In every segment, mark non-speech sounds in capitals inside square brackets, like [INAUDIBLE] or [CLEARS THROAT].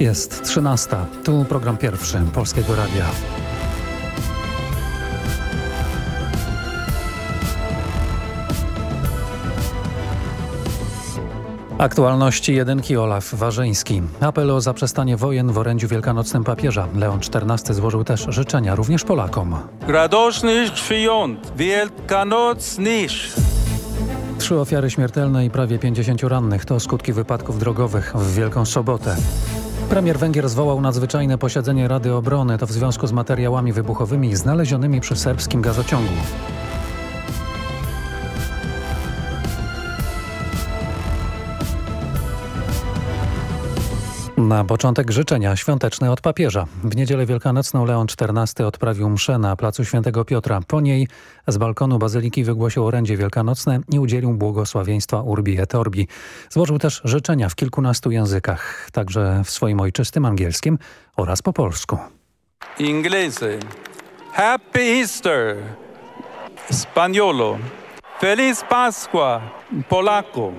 Jest 13. Tu program pierwszy Polskiego Radia. Aktualności jedynki Olaf Warzyński. Apel o zaprzestanie wojen w orędziu wielkanocnym papieża. Leon XIV złożył też życzenia również Polakom. Radośnych świąt wielkanocnych! Trzy ofiary śmiertelne i prawie 50 rannych to skutki wypadków drogowych w Wielką Sobotę. Premier Węgier zwołał nadzwyczajne posiedzenie Rady Obrony. To w związku z materiałami wybuchowymi znalezionymi przy serbskim gazociągu. Na początek życzenia świąteczne od papieża. W niedzielę wielkanocną Leon XIV odprawił mszę na placu Świętego Piotra. Po niej z balkonu bazyliki wygłosił orędzie wielkanocne i udzielił błogosławieństwa Urbi et Orbi. Złożył też życzenia w kilkunastu językach, także w swoim ojczystym angielskim oraz po polsku. Inglese. Happy Easter. Spaniolo. Feliz Pasqua. Polako.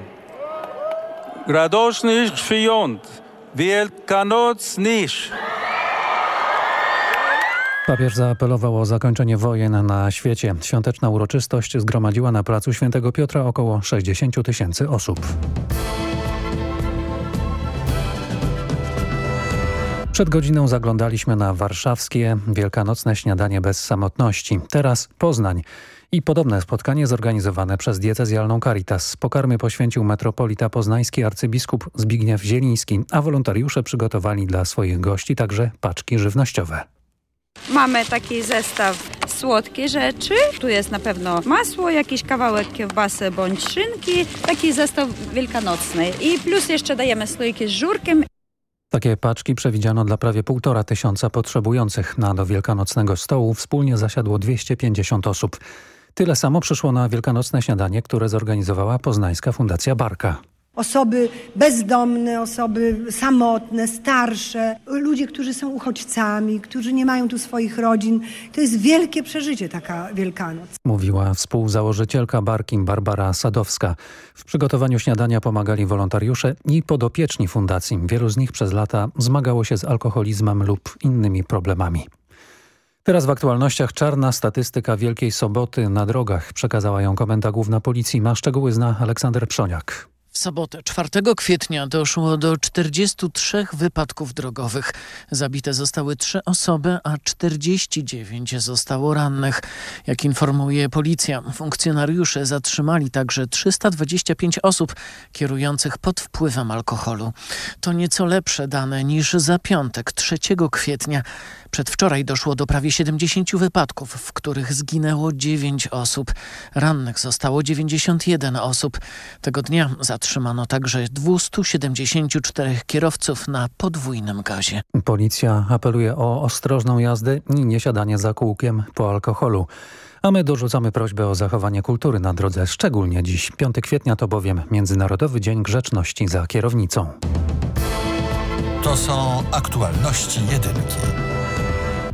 Radośnych świąt wielkanocnych! Papież zaapelował o zakończenie wojen na świecie. Świąteczna uroczystość zgromadziła na placu Świętego Piotra około 60 tysięcy osób. Przed godziną zaglądaliśmy na warszawskie wielkanocne śniadanie bez samotności. Teraz Poznań i podobne spotkanie zorganizowane przez diecezjalną Caritas. Pokarmy poświęcił metropolita poznański arcybiskup Zbigniew Zieliński, a wolontariusze przygotowali dla swoich gości także paczki żywnościowe. Mamy taki zestaw słodkie rzeczy. Tu jest na pewno masło, jakiś kawałek kiełbasy bądź szynki. Taki zestaw wielkanocny. I plus jeszcze dajemy słoiki z żurkiem. Takie paczki przewidziano dla prawie półtora tysiąca potrzebujących. Na do wielkanocnego stołu wspólnie zasiadło 250 osób. Tyle samo przyszło na wielkanocne śniadanie, które zorganizowała Poznańska Fundacja Barka. Osoby bezdomne, osoby samotne, starsze, ludzie, którzy są uchodźcami, którzy nie mają tu swoich rodzin. To jest wielkie przeżycie taka Wielkanoc. Mówiła współzałożycielka Barki Barbara Sadowska. W przygotowaniu śniadania pomagali wolontariusze i podopieczni fundacji. Wielu z nich przez lata zmagało się z alkoholizmem lub innymi problemami. Teraz w aktualnościach czarna statystyka Wielkiej Soboty na drogach. Przekazała ją Komenda Główna Policji. Ma szczegóły zna Aleksander Przoniak. W sobotę 4 kwietnia doszło do 43 wypadków drogowych. Zabite zostały 3 osoby, a 49 zostało rannych. Jak informuje policja, funkcjonariusze zatrzymali także 325 osób kierujących pod wpływem alkoholu. To nieco lepsze dane niż za piątek 3 kwietnia. Przedwczoraj doszło do prawie 70 wypadków, w których zginęło 9 osób. Rannych zostało 91 osób. Tego dnia zatrzymano także 274 kierowców na podwójnym gazie. Policja apeluje o ostrożną jazdę i niesiadanie za kółkiem po alkoholu. A my dorzucamy prośbę o zachowanie kultury na drodze, szczególnie dziś. 5 kwietnia to bowiem Międzynarodowy Dzień Grzeczności za kierownicą. To są aktualności jedynki.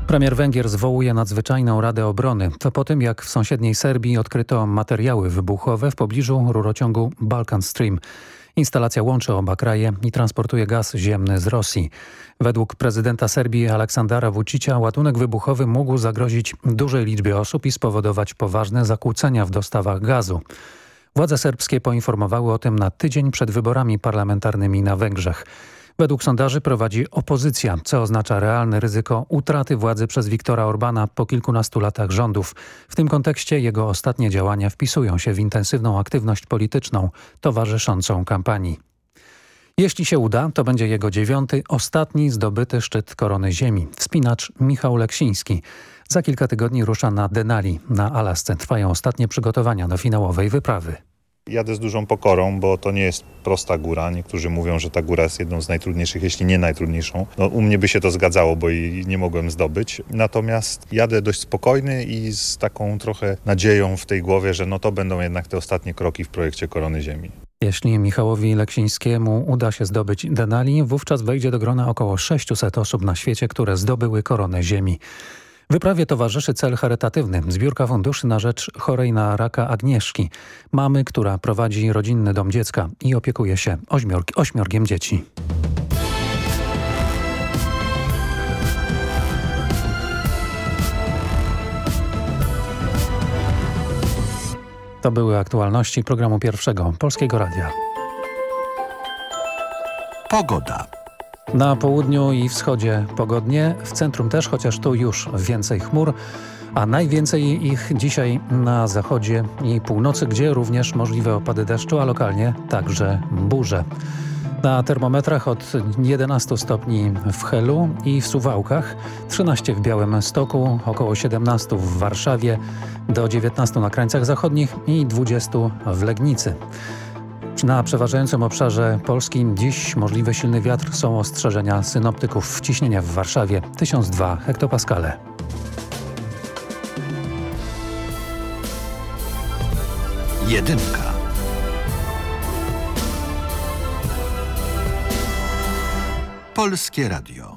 Premier Węgier zwołuje nadzwyczajną Radę Obrony. To po tym, jak w sąsiedniej Serbii odkryto materiały wybuchowe w pobliżu rurociągu Balkan Stream. Instalacja łączy oba kraje i transportuje gaz ziemny z Rosji. Według prezydenta Serbii Aleksandra Vucicia ładunek wybuchowy mógł zagrozić dużej liczbie osób i spowodować poważne zakłócenia w dostawach gazu. Władze serbskie poinformowały o tym na tydzień przed wyborami parlamentarnymi na Węgrzech. Według sondaży prowadzi opozycja, co oznacza realne ryzyko utraty władzy przez Viktora Orbana po kilkunastu latach rządów. W tym kontekście jego ostatnie działania wpisują się w intensywną aktywność polityczną towarzyszącą kampanii. Jeśli się uda, to będzie jego dziewiąty, ostatni zdobyty szczyt Korony Ziemi. Wspinacz Michał Leksiński. Za kilka tygodni rusza na Denali. Na Alasce trwają ostatnie przygotowania do finałowej wyprawy. Jadę z dużą pokorą, bo to nie jest prosta góra. Niektórzy mówią, że ta góra jest jedną z najtrudniejszych, jeśli nie najtrudniejszą. No, u mnie by się to zgadzało, bo jej nie mogłem zdobyć. Natomiast jadę dość spokojny i z taką trochę nadzieją w tej głowie, że no to będą jednak te ostatnie kroki w projekcie Korony Ziemi. Jeśli Michałowi Leksińskiemu uda się zdobyć Denali, wówczas wejdzie do grona około 600 osób na świecie, które zdobyły koronę Ziemi. Wyprawie towarzyszy cel charytatywny – zbiórka funduszy na rzecz chorej na raka Agnieszki, mamy, która prowadzi rodzinny dom dziecka i opiekuje się ośmior ośmiorgiem dzieci. To były aktualności programu pierwszego Polskiego Radia. Pogoda. Na południu i wschodzie pogodnie, w centrum też, chociaż tu już więcej chmur, a najwięcej ich dzisiaj na zachodzie i północy, gdzie również możliwe opady deszczu, a lokalnie także burze. Na termometrach od 11 stopni w Helu i w Suwałkach, 13 w Białymstoku, około 17 w Warszawie, do 19 na krańcach zachodnich i 20 w Legnicy. Na przeważającym obszarze Polski dziś możliwy silny wiatr są ostrzeżenia synoptyków. Ciśnienia w Warszawie 1002 hektopaskale. Jedynka. Polskie Radio.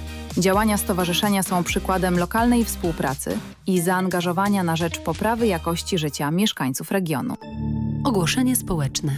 Działania stowarzyszenia są przykładem lokalnej współpracy i zaangażowania na rzecz poprawy jakości życia mieszkańców regionu. Ogłoszenie społeczne.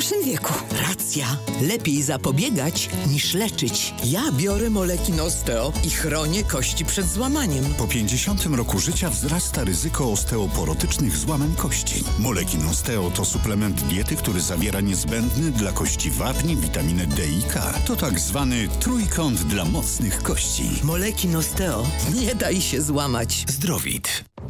wieku. Racja. Lepiej zapobiegać niż leczyć. Ja biorę moleki Nosteo i chronię kości przed złamaniem. Po 50 roku życia wzrasta ryzyko osteoporotycznych złamań kości. Moleki Nosteo to suplement diety, który zawiera niezbędny dla kości wapń, witaminę D i K. To tak zwany trójkąt dla mocnych kości. Moleki Nosteo. Nie daj się złamać. Zdrowit.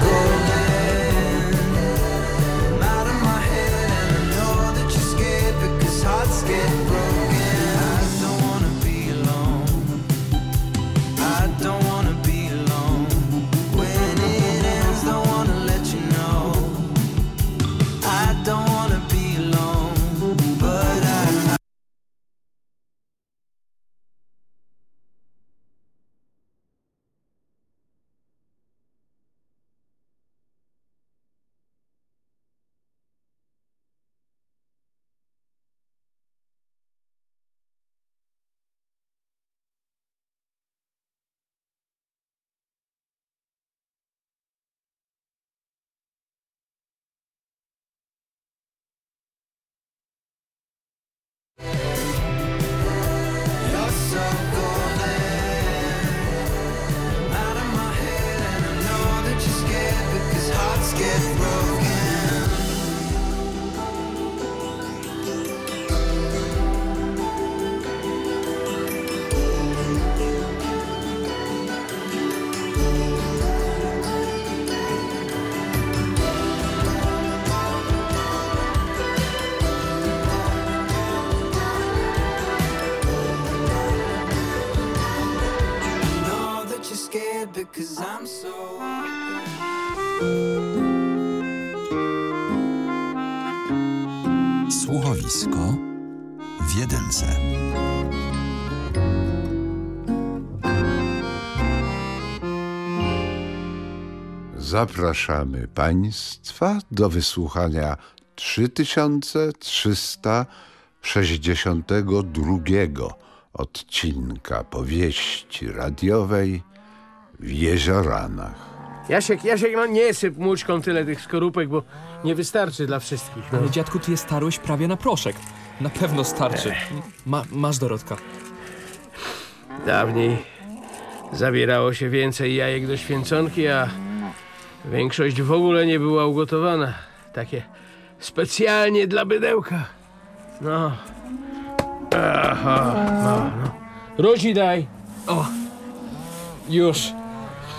go. Because I'm so. Słuchowisko w jedynce. Zapraszamy Państwa do wysłuchania 3362 odcinka powieści radiowej w Jezioranach. Jasiek, Jasiek, no nie syp mućką tyle tych skorupek, bo nie wystarczy dla wszystkich. No. Ale dziadku, ty je starłeś prawie na proszek. Na pewno starczy. Ma, masz Dorotka. Dawniej zabierało się więcej jajek do święconki, a większość w ogóle nie była ugotowana. Takie specjalnie dla bydełka. No. Aha, no, no. Rusi daj. O, już.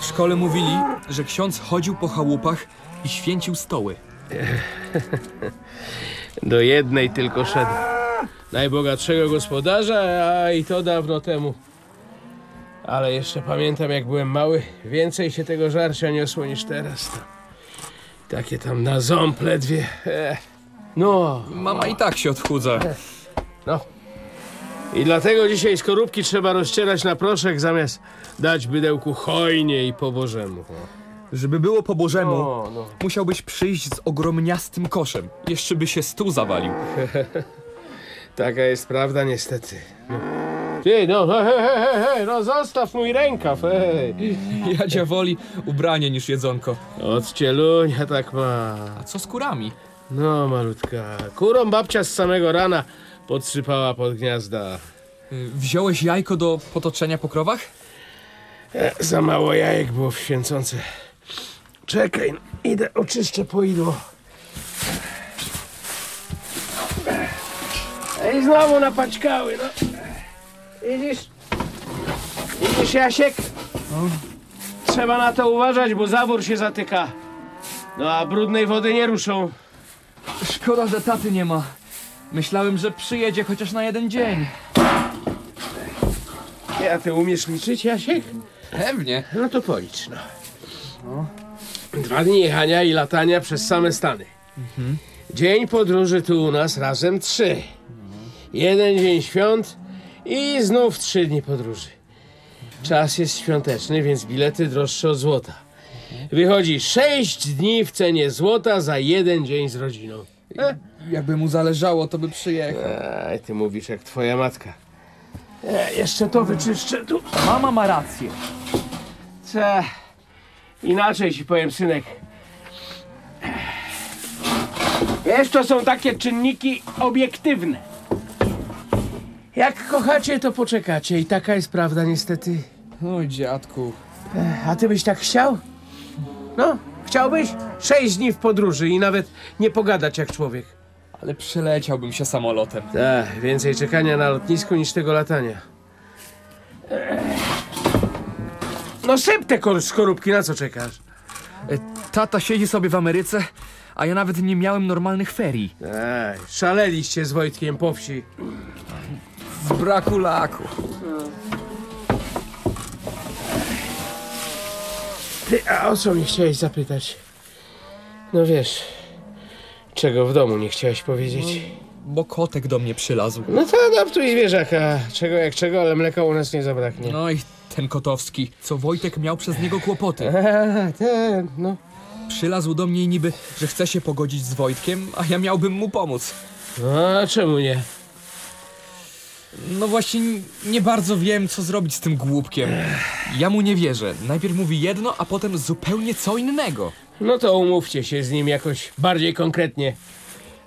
W szkole mówili, że ksiądz chodził po chałupach i święcił stoły. [LAUGHS] Do jednej tylko szedł. Najbogatszego gospodarza, a i to dawno temu. Ale jeszcze pamiętam, jak byłem mały, więcej się tego żarcia niosło niż teraz. Takie tam na ząb ledwie. Eh. No. Mama i tak się odchudza. No. I dlatego dzisiaj skorupki trzeba rozcierać na proszek, zamiast dać bydełku hojnie i po bożemu. Żeby było po bożemu, No, no. musiałbyś przyjść z ogromniastym koszem. Jeszcze by się stół zawalił. [LAUGHS] Taka jest prawda, niestety. No. Ty, no, hej, hej, hej, hej, no zostaw mój rękaw, hej. Jadzia woli ubranie niż jedzonko. Od cielunia tak ma. A co z kurami? No, malutka. Kurą babcia z samego rana podsypała pod gniazda. Y, Wziąłeś jajko do potoczenia po krowach? E, za mało jajek było w święconce. Czekaj, no, idę oczyszczę poidło. I znowu napaćkały, no. Widzisz? Widzisz, Jasiek? Trzeba na to uważać, bo zawór się zatyka. No a brudnej wody nie ruszą. Szkoda, że taty nie ma. Myślałem, że przyjedzie chociaż na jeden dzień. A ty umiesz liczyć, Jasiek? Pewnie. No to policz, no. Dwa dni jechania i latania przez same Stany. Dzień podróży tu u nas razem trzy. Jeden dzień świąt i znów trzy dni podróży. Czas jest świąteczny, więc bilety droższe od złota. Wychodzi sześć dni w cenie złota za jeden dzień z rodziną. E? Jakby mu zależało, to by przyjechał. Aj, ty mówisz jak twoja matka. E, jeszcze to wyczyszczę tu. Mama ma rację. Ce. Inaczej ci powiem, synek. Wiesz, to są takie czynniki obiektywne. Jak kochacie, to poczekacie i taka jest prawda niestety. Oj, dziadku. Ech, A ty byś tak chciał? No, chciałbyś? Sześć dni w podróży i nawet nie pogadać jak człowiek. Ale przeleciałbym się samolotem. Tak, więcej czekania na lotnisku niż tego latania. No syp te kor- skorupki, na co czekasz? E, Tata siedzi sobie w Ameryce, a ja nawet nie miałem normalnych ferii. Ej, szaleliście z Wojtkiem po wsi. Z braku laku. Ty, a o co mi chciałeś zapytać? No wiesz, czego w domu nie chciałeś powiedzieć? Bo kotek do mnie przylazł. No to adaptuj zwierzaka. Czego jak czego, ale mleka u nas nie zabraknie. No i ten kotowski, co Wojtek miał przez niego kłopoty. [LAUGHS] A, ten, no. Przylazł do mnie niby, że chce się pogodzić z Wojtkiem, a ja miałbym mu pomóc. No, a czemu nie? No właśnie, nie bardzo wiem, co zrobić z tym głupkiem. Ja mu nie wierzę. Najpierw mówi jedno, a potem zupełnie co innego. No to umówcie się z nim jakoś bardziej konkretnie.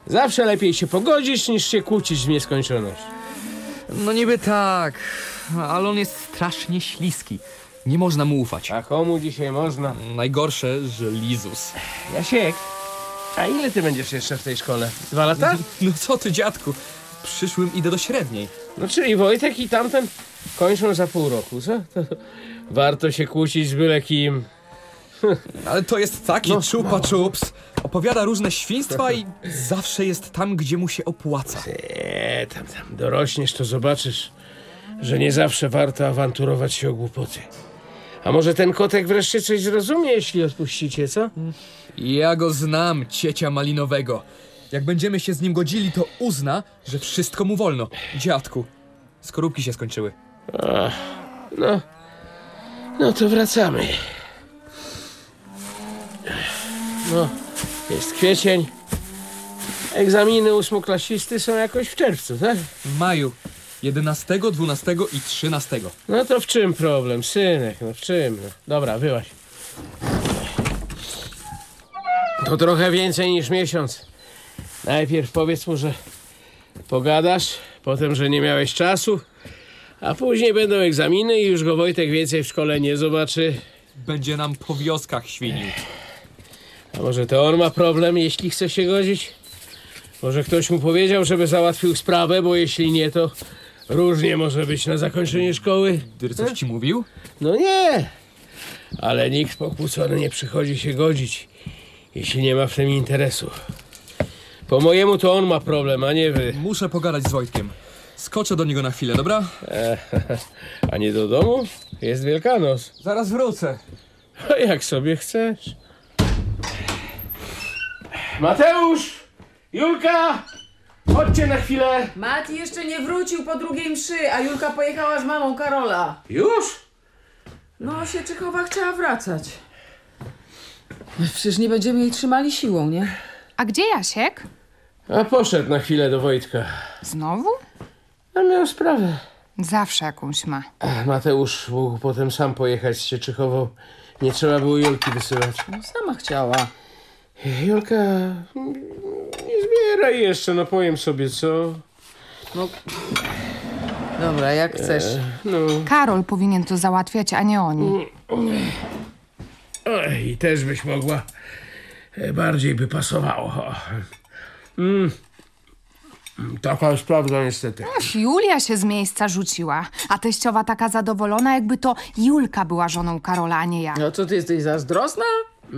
Zawsze lepiej się pogodzić, niż się kłócić w nieskończoność. No niby tak, ale on jest strasznie śliski. Nie można mu ufać. A komu dzisiaj można? Najgorsze, że Lizus. Jasiek, a ile ty będziesz jeszcze w tej szkole? Dwa lata? [LAUGHS] No co ty, dziadku? Przyszłym idę do średniej. No czyli Wojtek i tamten kończą za pół roku, co? To warto się kłócić z byle kim. Ale to jest taki No. czupa czups. Opowiada różne świństwa i zawsze jest tam, gdzie mu się opłaca. Nie, tam, tam dorośniesz, to zobaczysz, że nie zawsze warto awanturować się o głupoty. A może ten kotek wreszcie coś zrozumie, jeśli odpuścicie, co? Ja go znam, ciecia malinowego. Jak będziemy się z nim godzili, to uzna, że wszystko mu wolno. Dziadku, skorupki się skończyły. Ach, no, no to wracamy. No, jest kwiecień. Egzaminy ósmoklasisty są jakoś w czerwcu, tak? W maju. 11, 12 i 13. No to w czym problem, synek, no w czym? No. Dobra, wyłaź. To trochę więcej niż miesiąc. Najpierw powiedz mu, że pogadasz, potem, że nie miałeś czasu, a później będą egzaminy i już go Wojtek więcej w szkole nie zobaczy. Będzie nam po wioskach świnił. A może to on ma problem, jeśli chce się godzić? Może ktoś mu powiedział, żeby załatwił sprawę, bo jeśli nie, to różnie może być na zakończenie szkoły. Dyr coś ci mówił? No nie, ale nikt pokłócony nie przychodzi się godzić, jeśli nie ma w tym interesu. Po mojemu to on ma problem, a nie wy. Muszę pogadać z Wojtkiem. Skoczę do niego na chwilę, dobra? E, [LAUGHS] a nie do domu? Jest Wielkanoc. Zaraz wrócę. A jak sobie chcesz. Mateusz! Julka! Chodźcie na chwilę! Mati jeszcze nie wrócił po drugiej mszy, a Julka pojechała z mamą Karola. Już? No, Sieczychowa chciała wracać. Przecież nie będziemy jej trzymali siłą, nie? A gdzie Jasiek? A poszedł na chwilę do Wojtka. Znowu? A miał sprawę. Zawsze jakąś ma. Mateusz mógł potem sam pojechać z Cieczychową. Nie trzeba było Julki wysyłać. No, sama chciała. Julka nie zbieraj jeszcze, no powiem sobie, co? No, dobra, jak chcesz. No. Karol powinien to załatwiać, a nie oni. Oj, i też byś mogła. E, Bardziej by pasowało. Mm. Taka jest prawda niestety. Ach, Julia się z miejsca rzuciła, a teściowa taka zadowolona, jakby to Julka była żoną Karola, a nie ja. No co, ty jesteś zazdrosna?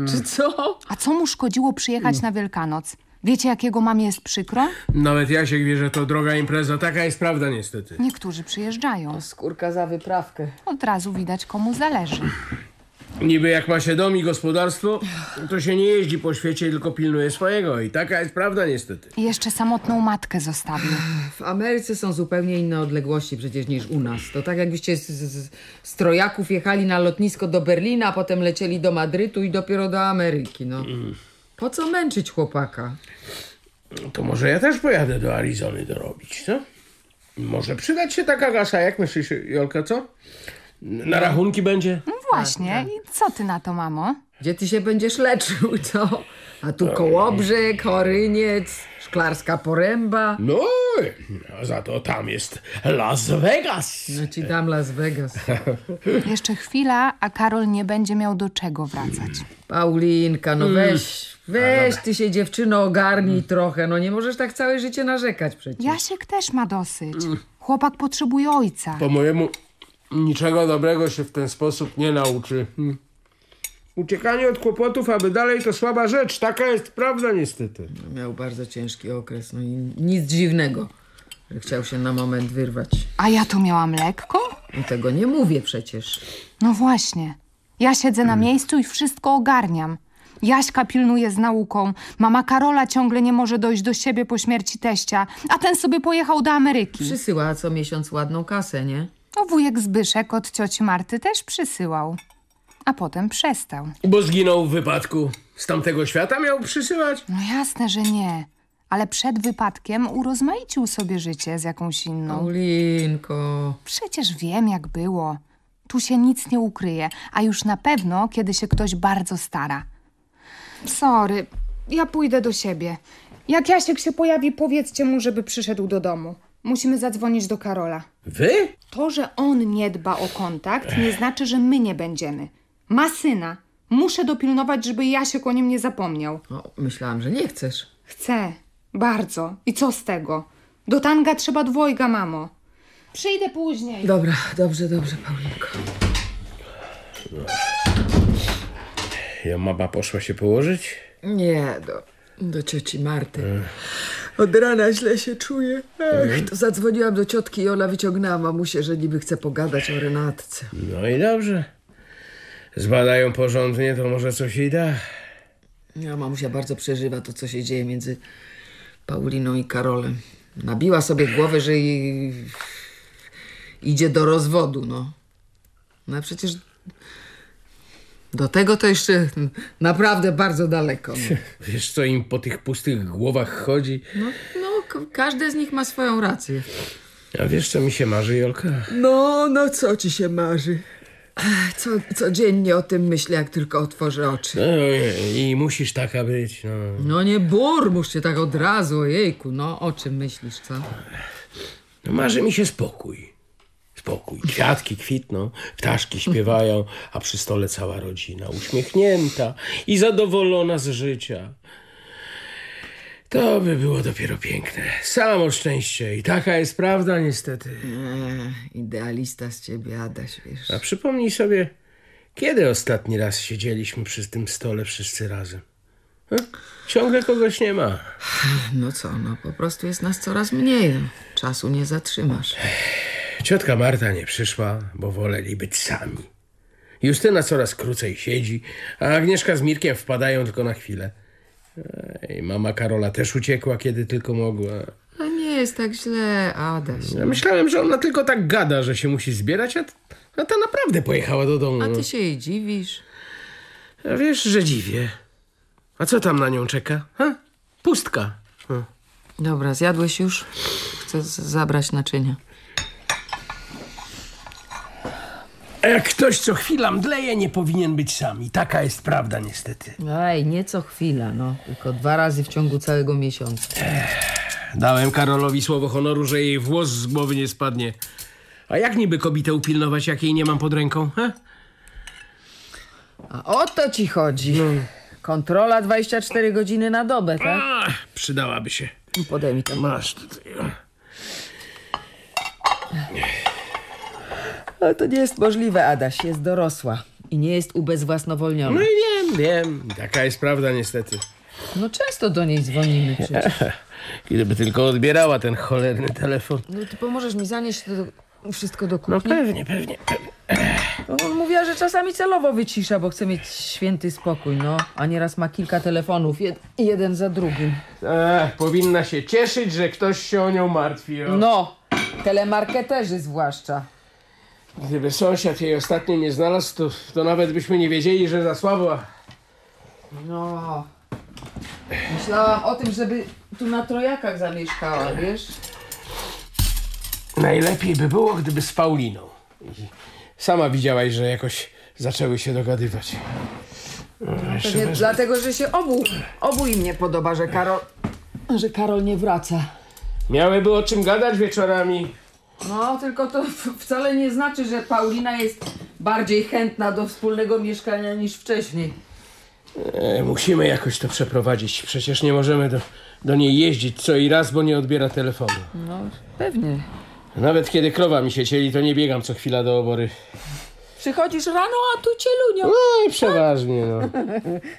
Czy co? A co mu szkodziło przyjechać na Wielkanoc? Wiecie, jakiego mamie jest przykro? Nawet Jasiek wie, że to droga impreza. Taka jest prawda niestety. Niektórzy przyjeżdżają. Skórka za wyprawkę. Od razu widać, komu zależy. Niby jak ma się dom i gospodarstwo, to się nie jeździ po świecie, tylko pilnuje swojego. I taka jest prawda niestety. I jeszcze samotną matkę zostawił. W Ameryce są zupełnie inne odległości przecież niż u nas. To tak jakbyście z, z, z Trojaków jechali na lotnisko do Berlina, a potem lecieli do Madrytu i dopiero do Ameryki, no. Po co męczyć chłopaka? To może ja też pojadę do Arizony dorobić, co? Może przydać się taka gasa, jak myślisz, Jolka, co? Na rachunki będzie? No właśnie, i co ty na to, mamo? Gdzie ty się będziesz leczył, [LAUGHS] co? A tu Kołobrzeg, Choryniec, Szklarska Poręba. No, a za to tam jest Las Vegas. No ci dam Las Vegas. [LAUGHS] Jeszcze chwila, a Karol nie będzie miał do czego wracać. Paulinka, no Mm. weź, weź ty się dziewczyno ogarnij trochę, no nie możesz tak całe życie narzekać przecież. Jasiek też ma dosyć. Chłopak potrzebuje ojca. Po mojemu niczego dobrego się w ten sposób nie nauczy. Hmm. Uciekanie od kłopotów, aby dalej to słaba rzecz. Taka jest prawda niestety. Miał bardzo ciężki okres, no i nic dziwnego, że chciał się na moment wyrwać. A ja to miałam lekko? I tego nie mówię przecież. No właśnie. Ja siedzę na miejscu i wszystko ogarniam. Jaśka pilnuje z nauką. Mama Karola ciągle nie może dojść do siebie po śmierci teścia, a ten sobie pojechał do Ameryki. Przysyła co miesiąc ładną kasę, nie? No wujek Zbyszek od cioci Marty też przysyłał. A potem przestał. Bo zginął w wypadku. Z tamtego świata miał przysyłać? No jasne, że nie. Ale przed wypadkiem urozmaicił sobie życie z jakąś inną. Paulinko. Przecież wiem, jak było. Tu się nic nie ukryje, a już na pewno, kiedy się ktoś bardzo stara. Sorry, ja pójdę do siebie. Jak Jasiek się pojawi, powiedzcie mu, żeby przyszedł do domu. Musimy zadzwonić do Karola. Wy? To, że on nie dba o kontakt, nie znaczy, że my nie będziemy. Ma syna. Muszę dopilnować, żeby Jasiek o nim nie zapomniał. No, myślałam, że nie chcesz. Chcę. Bardzo. I co z tego? Do tanga trzeba dwojga, mamo. Przyjdę później. Dobra, dobrze, dobrze, Paulinko. Ja mama poszła się położyć? Nie, do, do cioci Marty. Od rana źle się czuję. Ech, to zadzwoniłam do ciotki i ona wyciągnęła mamusię, że niby chce pogadać o Renatce. No i dobrze. Zbadają porządnie, to może coś jej da. Ja, mamusia bardzo przeżywa to, co się dzieje między Pauliną i Karolem. Nabiła sobie głowę, że jej idzie do rozwodu, no. No a przecież do tego to jeszcze naprawdę bardzo daleko. No, Wiesz, co im po tych pustych głowach chodzi? no, no każdy z nich ma swoją rację. A wiesz, co mi się marzy, Jolka? No, no co ci się marzy? Co, codziennie o tym myślę, jak tylko otworzę oczy. No i, musisz taka być, no. No nie burmusz się tak od razu, ojejku, no o czym myślisz, co? no. Marzy mi się spokój. Spokój. Kwiatki kwitną, ptaszki śpiewają, a przy stole cała rodzina uśmiechnięta i zadowolona z życia. To by było dopiero piękne. Samo szczęście. I taka jest prawda, niestety. Eee, idealista z ciebie, Adaś, wiesz. A przypomnij sobie, kiedy ostatni raz siedzieliśmy przy tym stole wszyscy razem? Hm? Ciągle kogoś nie ma. No co, no po prostu jest nas coraz mniej. No. Czasu nie zatrzymasz. Ciotka Marta nie przyszła, bo woleli być sami. Justyna coraz krócej siedzi, a Agnieszka z Mirkiem wpadają tylko na chwilę. I mama Karola też uciekła, kiedy tylko mogła. A nie jest tak źle, Adaś. Ja myślałem, że ona tylko tak gada, że się musi zbierać, a, a ta naprawdę pojechała do domu. A ty się jej dziwisz? A wiesz, że dziwię. A co tam na nią czeka? Ha? Pustka. Hm. Dobra, zjadłeś już? Chcę zabrać naczynia. A jak ktoś co chwila mdleje, nie powinien być sam. I taka jest prawda, niestety. Ej, nie co chwila, no. Tylko dwa razy w ciągu całego miesiąca. Dałem Karolowi słowo honoru, że jej włos z głowy nie spadnie. A jak niby kobietę upilnować, jak jej nie mam pod ręką? Ha? A o to ci chodzi. Kontrola 24 godziny na dobę, tak? Ach, przydałaby się. Podaj mi to. Masz tutaj. Ale to nie jest możliwe, Adaś. Jest dorosła. I nie jest ubezwłasnowolniona. No i wiem, wiem. Taka jest prawda, niestety. No często do niej dzwonimy przecież. [LAUGHS] Gdyby tylko odbierała ten cholerny telefon. No ty pomożesz mi zanieść to do, wszystko do kuchni? No pewnie, pewnie. No, mówiła, że czasami celowo wycisza, bo chce mieć święty spokój, no. A nieraz ma kilka telefonów, jed, jeden za drugim. Ech, powinna się cieszyć, że ktoś się o nią martwi. O. No, telemarketerzy zwłaszcza. Gdyby sąsiad jej ostatnio nie znalazł, to, to nawet byśmy nie wiedzieli, że zasłabła. No. Myślałam o tym, żeby tu na Trojakach zamieszkała, wiesz? Najlepiej by było, gdyby z Pauliną. I sama widziałaś, że jakoś zaczęły się dogadywać. No, Pewnie wezmę. dlatego, że się obu, obu im nie podoba, że Karol, że Karol nie wraca. Miałyby o czym gadać wieczorami. No, tylko to [LAUGHS] wcale nie znaczy, że Paulina jest bardziej chętna do wspólnego mieszkania niż wcześniej. E, musimy jakoś to przeprowadzić. Przecież nie możemy do, do niej jeździć co i raz, bo nie odbiera telefonu. No, pewnie. Nawet kiedy krowa mi się cieli, to nie biegam co chwila do obory. Przychodzisz rano, a tu cielunio. No i przeważnie, no.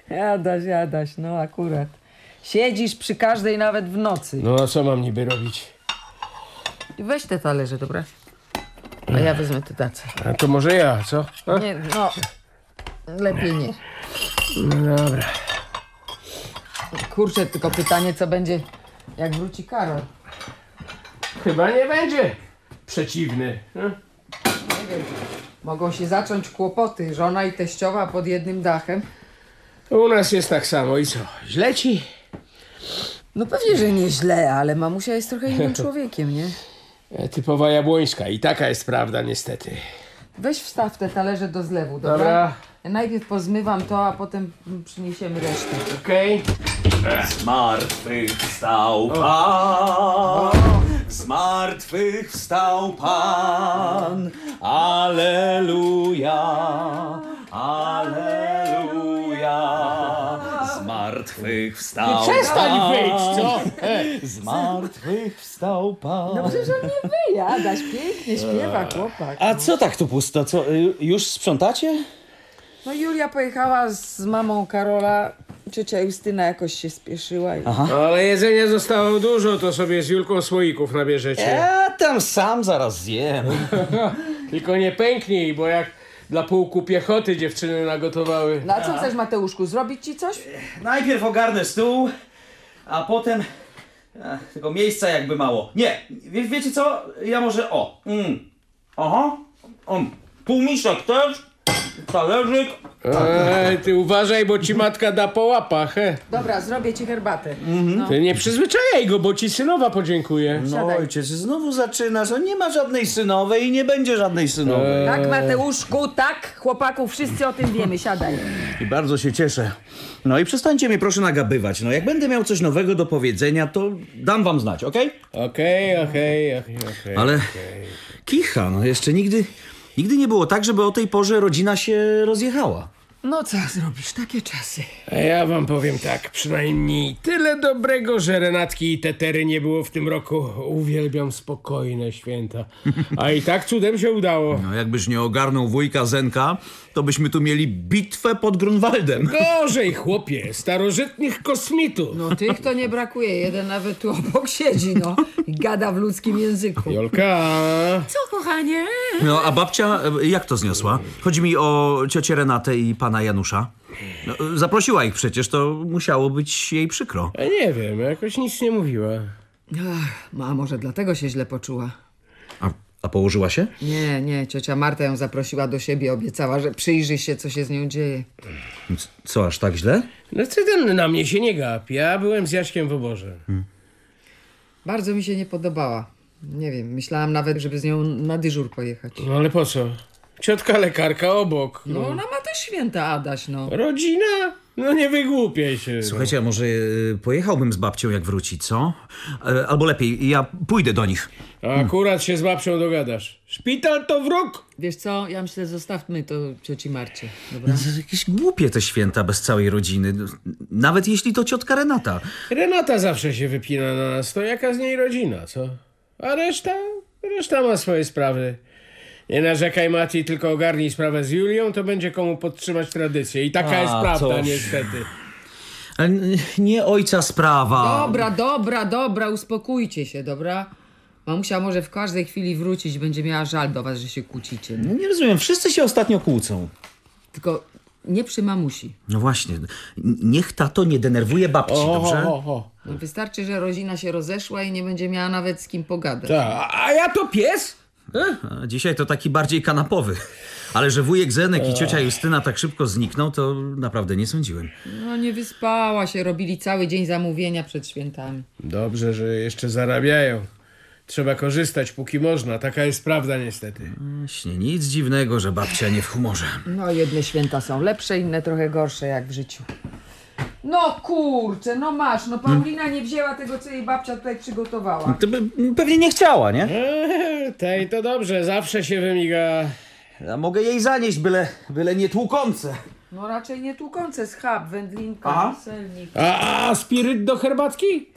[LAUGHS] Jadaś, jadaś, no akurat. Siedzisz przy każdej nawet w nocy. No a co mam niby robić? Weź te talerze, dobra? A ja wezmę te tace. A to może ja, co? A? Nie, no, lepiej nie. No dobra. Kurczę, tylko pytanie, co będzie, jak wróci Karol. Chyba nie będzie przeciwny. no. Nie wiem. Mogą się zacząć kłopoty, żona i teściowa pod jednym dachem. U nas jest tak samo i co? Źle ci? No pewnie, że nie źle, ale mamusia jest trochę innym [LAUGHS] człowiekiem, nie? E, Typowa jabłońska i taka jest prawda niestety. Weź wstaw te talerze do zlewu, dobra? Dobra. Ja najpierw pozmywam to, a potem przyniesiemy resztę. Okej. Zmartwychwstał Pan, zmartwychwstał Pan, Aleluja, Aleluja, zmartwychwstał No przestań Pan. wyjść, co? [LAUGHS] Zmartwychwstał Pan. No przecież on nie wyje, Adaś pięknie śpiewa chłopak. A co tak tu pusto? Co, y, już sprzątacie? No Julia pojechała z mamą Karola, ciocia Justyna jakoś się spieszyła i... Aha. Ale jedzenia zostało dużo, to sobie z Julką słoików nabierzecie. Ja tam sam zaraz zjem. [LAUGHS] Tylko nie pęknij, bo jak dla pułku piechoty dziewczyny nagotowały. No a co chcesz Mateuszku, zrobić ci coś? Najpierw ogarnę stół, a potem... Ach, tylko miejsca jakby mało. Nie, wie, wiecie co? Ja może o. Mm. Aha. Um. Półmisek też. Talerzyk. Ej, ty uważaj, bo ci matka da po łapach, he. Dobra, zrobię ci herbatę. No. Ty nie przyzwyczajaj go, bo ci synowa podziękuje. No ojciec, znowu zaczynasz. On nie ma żadnej synowej i nie będzie żadnej synowej. Tak Mateuszku, tak chłopaku, wszyscy o tym wiemy, siadaj. I bardzo się cieszę. No i przestańcie mnie proszę nagabywać. No jak będę miał coś nowego do powiedzenia, to dam wam znać, okej? Okej, okej, okej, okej. Ale kicha, no jeszcze nigdy, nigdy nie było tak, żeby o tej porze rodzina się rozjechała. No co zrobisz, takie czasy. A ja wam powiem tak, przynajmniej tyle dobrego, że Renatki i Tetery nie było w tym roku. Uwielbiam spokojne święta. A i tak cudem się udało. No jakbyś nie ogarnął wujka Zenka, to byśmy tu mieli bitwę pod Grunwaldem. [LAUGHS] Gorzej, chłopie, starożytnych kosmitów. No tych to nie brakuje, jeden nawet tu obok siedzi, no. I gada w ludzkim języku. Jolka. Co, kochanie? No a babcia e, jak to zniosła? Chodzi mi o ciocię Renatę i pana Janusza. No, zaprosiła ich przecież, to musiało być jej przykro. A nie wiem, jakoś nic nie mówiła. Ach, a może dlatego się źle poczuła. A, położyła się? Nie, nie, ciocia Marta ją zaprosiła do siebie, obiecała, że przyjrzy się, co się z nią dzieje. C- Co, aż tak źle? No ty ten na mnie się nie gap. Ja byłem z Jaśkiem w oborze. Bardzo mi się nie podobała. Nie wiem, myślałam nawet, żeby z nią na dyżur pojechać. No ale po co? Ciotka lekarka obok. No ona ma też święta, Adaś, no. Rodzina? No nie wygłupiaj się. Słuchajcie, a może e, pojechałbym z babcią jak wróci, co? E, Albo lepiej, ja pójdę do nich. Akurat się z babcią dogadasz. Szpital to wróg! Wiesz co, ja myślę, zostawmy to cioci Marcie, dobra? No, to jakieś głupie te święta bez całej rodziny. Nawet jeśli to ciotka Renata. Renata zawsze się wypina na nas, to jaka z niej rodzina, co? A reszta? Reszta ma swoje sprawy. Nie narzekaj Mati, tylko ogarnij sprawę z Julią, to będzie komu podtrzymać tradycję. I taka A, jest prawda, coś. niestety. Ale Nie ojca sprawa. Dobra, dobra, dobra, uspokójcie się, dobra? Mamusia może w każdej chwili wrócić, będzie miała żal do was, że się kłócicie. No nie rozumiem, wszyscy się ostatnio kłócą. Tylko nie przy mamusi. No właśnie, niech tato nie denerwuje babci, dobrze? o. No wystarczy, że rodzina się rozeszła i nie będzie miała nawet z kim pogadać. Ta, a ja to pies? Dzisiaj to taki bardziej kanapowy. Ale że wujek Zenek i ciocia Justyna tak szybko znikną, to naprawdę nie sądziłem. No nie wyspała się, robili cały dzień zamówienia przed świętami. Dobrze, że jeszcze zarabiają. Trzeba korzystać, póki można. Taka jest prawda, niestety. Właśnie, nic dziwnego, że babcia nie w humorze. No jedne święta są lepsze, inne trochę gorsze jak w życiu. No kurczę, no masz, no Paulina nie wzięła tego, co jej babcia tutaj przygotowała. To by, pewnie nie chciała, nie? Eee, tej to dobrze, zawsze się wymiga. Ja mogę jej zanieść, byle, byle nie tłukące. No raczej nie tłukące, schab, wędlinka, Aha. selnik. A, a spiryt do herbatki?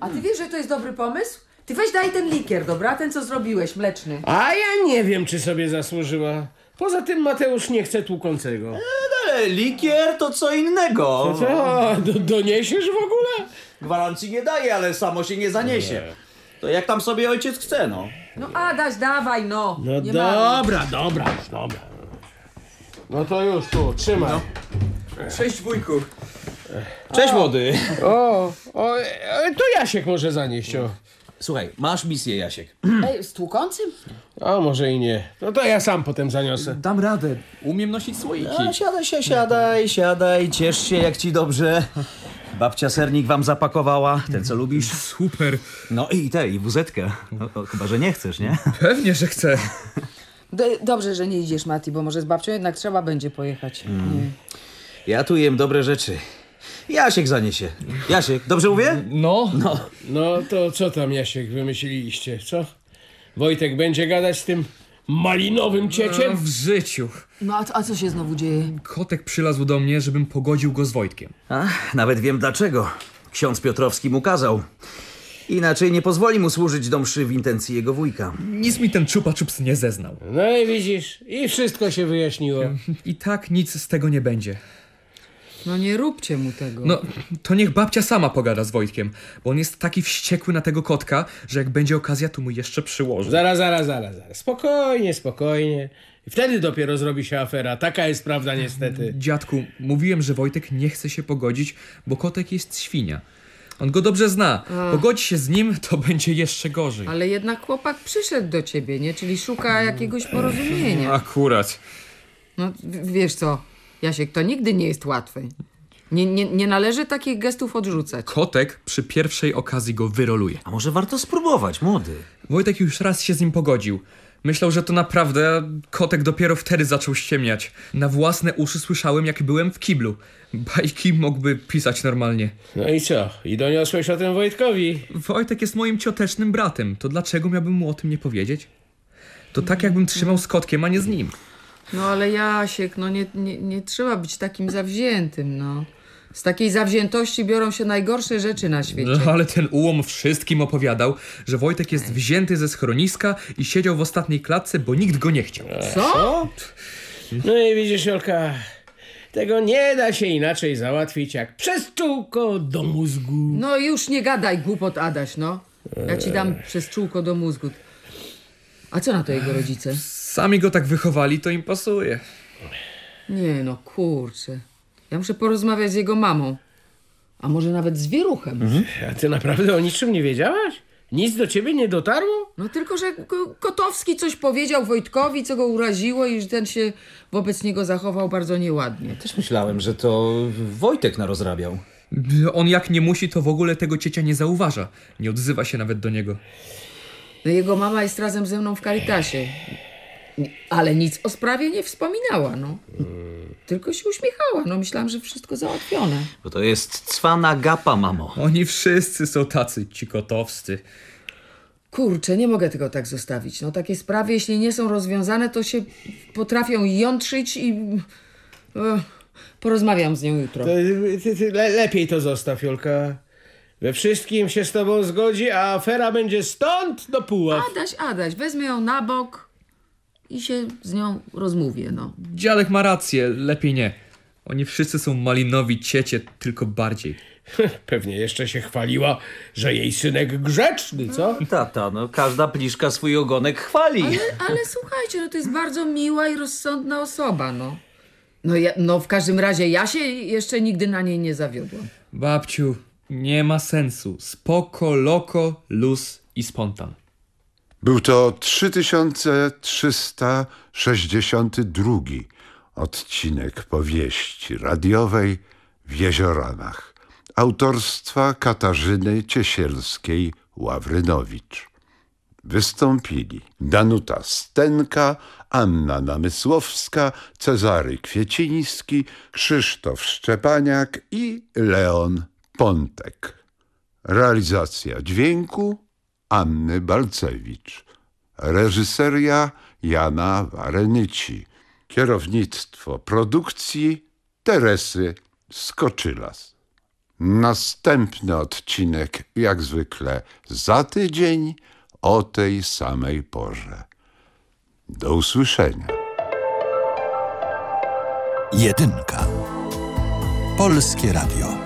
A ty wiesz, że to jest dobry pomysł? Ty weź daj ten likier, dobra? Ten, co zrobiłeś, mleczny. A ja nie wiem, czy sobie zasłużyła. Poza tym Mateusz nie chce tłukącego. Ale likier to co innego. Co, co? Do, doniesiesz w ogóle? Gwarancji nie daje, ale samo się nie zaniesie. To jak tam sobie ojciec chce, no. No Adaś, dawaj no. No Nie dobra, dobra, już dobra. No to już tu, trzymaj. Cześć wujku. Cześć młody. O, o, e, to Jasiek może zanieść, o. Słuchaj, masz misję, Jasiek. [CLEARS THROAT] Ej, z tłukącym? A może i nie. No to ja sam potem zaniosę. Dam radę. Umiem nosić słoiki. A, siadaj się, siadaj, siadaj, ciesz się jak ci dobrze. Babcia sernik wam zapakowała, ten co lubisz. Super. No i te, i wuzetkę. No, o, chyba, że nie chcesz, nie? [LAUGHS] Pewnie, że chcę. D- dobrze, że nie idziesz, Mati, bo może z babcią jednak trzeba będzie pojechać. Nie. Ja tu jem dobre rzeczy. Jasiek zaniesie. Jasiek, dobrze mówię? No. No. No to co tam Jasiek wymyśliliście, co? Wojtek będzie gadać z tym malinowym cieciem? W życiu. No a, a co się znowu dzieje? Kotek przylazł do mnie, żebym pogodził go z Wojtkiem. A, nawet wiem dlaczego. Ksiądz Piotrowski mu kazał. Inaczej nie pozwoli mu służyć do mszy w intencji jego wujka. Nic mi ten czupa czups nie zeznał. No i widzisz, i wszystko się wyjaśniło. I tak nic z tego nie będzie. No nie róbcie mu tego. No, to niech babcia sama pogada z Wojtkiem, bo on jest taki wściekły na tego kotka, że jak będzie okazja, to mu jeszcze przyłoży. Zaraz, zaraz, zaraz, zaraz. Spokojnie, spokojnie. I wtedy dopiero zrobi się afera. Taka jest prawda niestety. Dziadku, mówiłem, że Wojtek nie chce się pogodzić, bo kotek jest świnia. On go dobrze zna. A. Pogodzi się z nim, to będzie jeszcze gorzej. Ale jednak chłopak przyszedł do ciebie, nie? Czyli szuka jakiegoś porozumienia. Akurat. No w- wiesz co, Jasiek, to nigdy nie jest łatwe. Nie, nie, nie należy takich gestów odrzucać. Kotek przy pierwszej okazji go wyroluje. A może warto spróbować, młody? Wojtek już raz się z nim pogodził. Myślał, że to naprawdę, kotek dopiero wtedy zaczął ściemniać. Na własne uszy słyszałem, jak byłem w kiblu. Bajki mógłby pisać normalnie. No i co? I doniosłeś o tym Wojtkowi? Wojtek jest moim ciotecznym bratem. To dlaczego miałbym mu o tym nie powiedzieć? To tak jakbym trzymał z kotkiem, a nie z nim. No ale Jasiek, no nie, nie, nie trzeba być takim zawziętym, no. Z takiej zawziętości biorą się najgorsze rzeczy na świecie. No, ale ten ułom wszystkim opowiadał, że Wojtek jest wzięty ze schroniska i siedział w ostatniej klatce, bo nikt go nie chciał. Co? No i widzisz, Jolka, tego nie da się inaczej załatwić jak przez czółko do mózgu. No już nie gadaj głupot, Adaś, no. Ja ci dam przez czółko do mózgu. A co na to jego rodzice? Sami go tak wychowali, to im pasuje. Nie no, kurczę. Ja muszę porozmawiać z jego mamą. A może nawet z wieruchem. A ty naprawdę o niczym nie wiedziałaś? Nic do ciebie nie dotarło? No tylko, że Ko- Kotowski coś powiedział Wojtkowi, co go uraziło i że ten się wobec niego zachował bardzo nieładnie. Też myślałem, że to Wojtek narozrabiał. On jak nie musi, to w ogóle tego ciecia nie zauważa. Nie odzywa się nawet do niego. No jego mama jest razem ze mną w Karitasie. Ale nic o sprawie nie wspominała, no. Tylko się uśmiechała. No myślałam, że wszystko załatwione. Bo to jest cwana gapa, mamo. Oni wszyscy są tacy ci kotowscy. Kurczę, nie mogę tego tak zostawić. No takie sprawy, jeśli nie są rozwiązane, to się potrafią jątrzyć i... Ech, porozmawiam z nią jutro. To, ty, ty, le, lepiej to zostaw, Jolka. We wszystkim się z tobą zgodzi, a afera będzie stąd do puław. Adaś, Adaś, wezmę ją na bok i się z nią rozmówię, no. Dziadek ma rację, lepiej nie. Oni wszyscy są malinowi ciecie, tylko bardziej. [LAUGHS] Pewnie jeszcze się chwaliła, że jej synek grzeczny, co? [LAUGHS] Tata, no każda pliszka swój ogonek chwali. Ale, ale słuchajcie, no to jest bardzo miła i rozsądna osoba, no. No, ja, no w każdym razie ja się jeszcze nigdy na niej nie zawiodłam. Babciu, nie ma sensu. Spoko, loko, luz i spontan. Był to 3362 odcinek powieści radiowej w Jezioranach autorstwa Katarzyny Ciesielskiej-Ławrynowicz. Wystąpili Danuta Stenka, Anna Namysłowska, Cezary Kwieciński, Krzysztof Szczepaniak i Leon Pontek. Realizacja dźwięku Anny Balcewicz. Reżyseria Jana Warenyci. Kierownictwo produkcji Teresy Skoczylas. Następny odcinek, jak zwykle, za tydzień o tej samej porze. Do usłyszenia. Jedynka. Polskie Radio.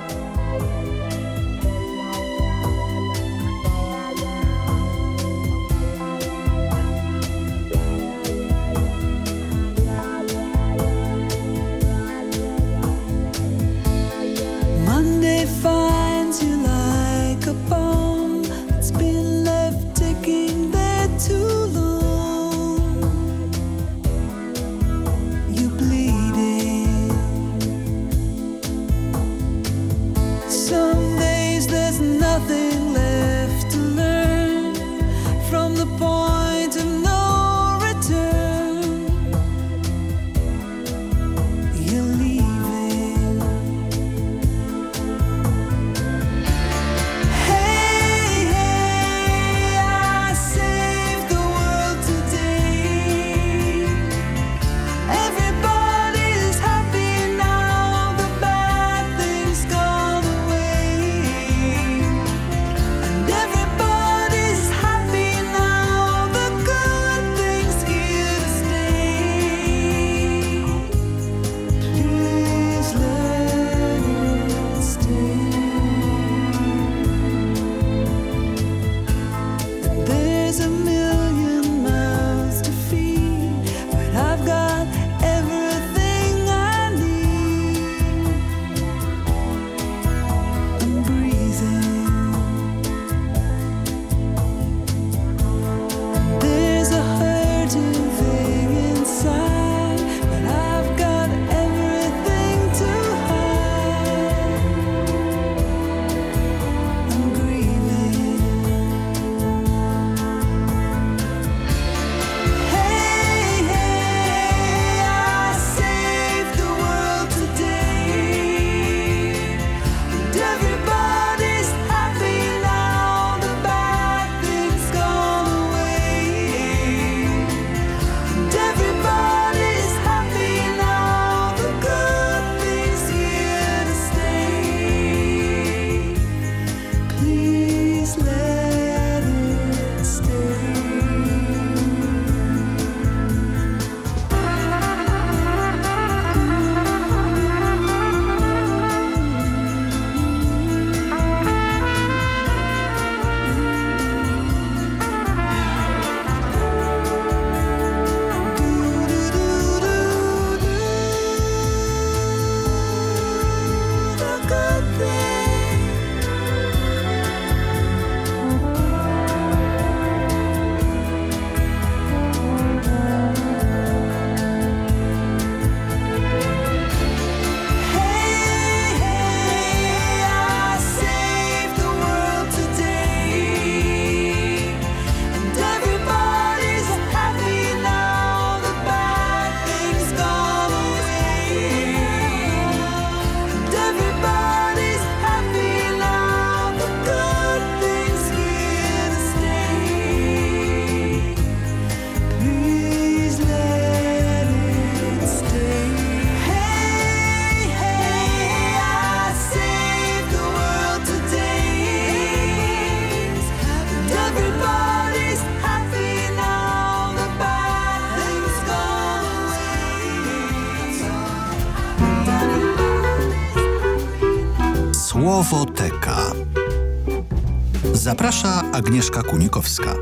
Zaprasza Agnieszka Kunikowska.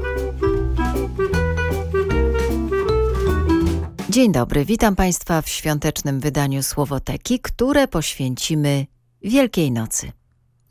Dzień dobry, witam Państwa w świątecznym wydaniu Słowoteki, które poświęcimy Wielkiej Nocy.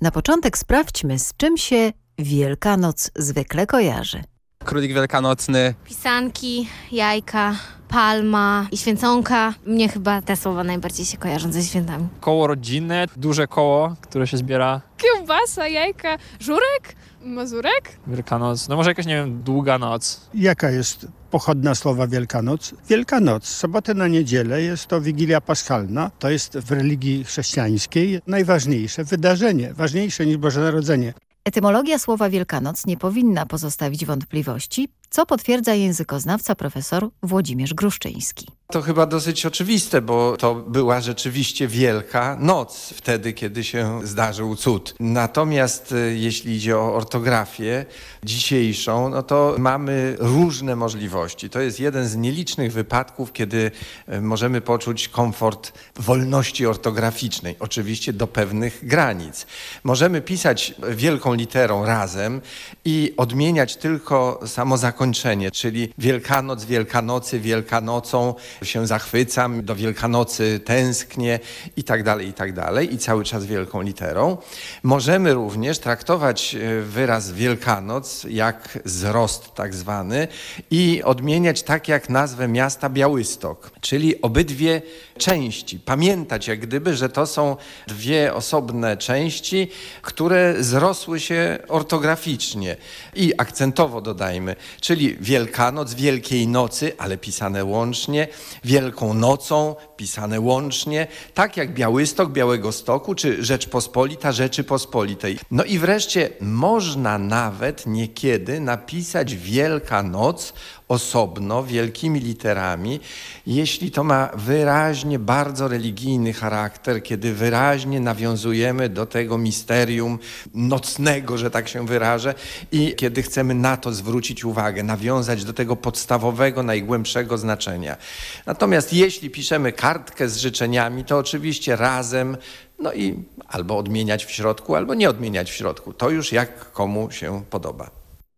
Na początek sprawdźmy, z czym się Wielkanoc zwykle kojarzy. Królik Wielkanocny. Pisanki, jajka, palma i święconka. Mnie chyba te słowa najbardziej się kojarzą ze świętami. Koło rodzinne, duże koło, które się zbiera. Kiełbasa, jajka, żurek, mazurek. Wielkanoc. No może jakaś, nie wiem, długa noc. Jaka jest pochodna słowa Wielkanoc? Wielkanoc, sobotę na niedzielę jest to Wigilia Paschalna. To jest w religii chrześcijańskiej najważniejsze wydarzenie, ważniejsze niż Boże Narodzenie. Etymologia słowa Wielkanoc nie powinna pozostawić wątpliwości, co potwierdza językoznawca profesor Włodzimierz Gruszczyński. To chyba dosyć oczywiste, bo to była rzeczywiście wielka noc wtedy, kiedy się zdarzył cud. Natomiast e, jeśli idzie o ortografię dzisiejszą, no to mamy różne możliwości. To jest jeden z nielicznych wypadków, kiedy e, możemy poczuć komfort wolności ortograficznej, oczywiście do pewnych granic. Możemy pisać wielką literą razem i odmieniać tylko samo zakończenie, czyli Wielkanoc, Wielkanocy, Wielkanocą, się zachwycam, do Wielkanocy tęsknię i tak dalej, i tak dalej, i cały czas wielką literą. Możemy również traktować e, wyraz Wielkanoc jak wzrost tak zwany i odmieniać tak jak nazwę miasta Białystok, czyli obydwie części. Pamiętać jak gdyby, że to są dwie osobne części, które zrosły się ortograficznie i akcentowo dodajmy, czyli Wielkanoc, Wielkiej Nocy, ale pisane łącznie, Wielką Nocą, pisane łącznie, tak jak Białystok, Białego Stoku, czy Rzeczpospolita, Rzeczypospolitej. No i wreszcie można nawet niekiedy napisać Wielka Noc osobno, wielkimi literami, jeśli to ma wyraźnie bardzo religijny charakter, kiedy wyraźnie nawiązujemy do tego misterium nocnego, że tak się wyrażę, i kiedy chcemy na to zwrócić uwagę, nawiązać do tego podstawowego, najgłębszego znaczenia. Natomiast jeśli piszemy kartkę z życzeniami, to oczywiście razem, no i albo odmieniać w środku, albo nie odmieniać w środku. To już jak komu się podoba.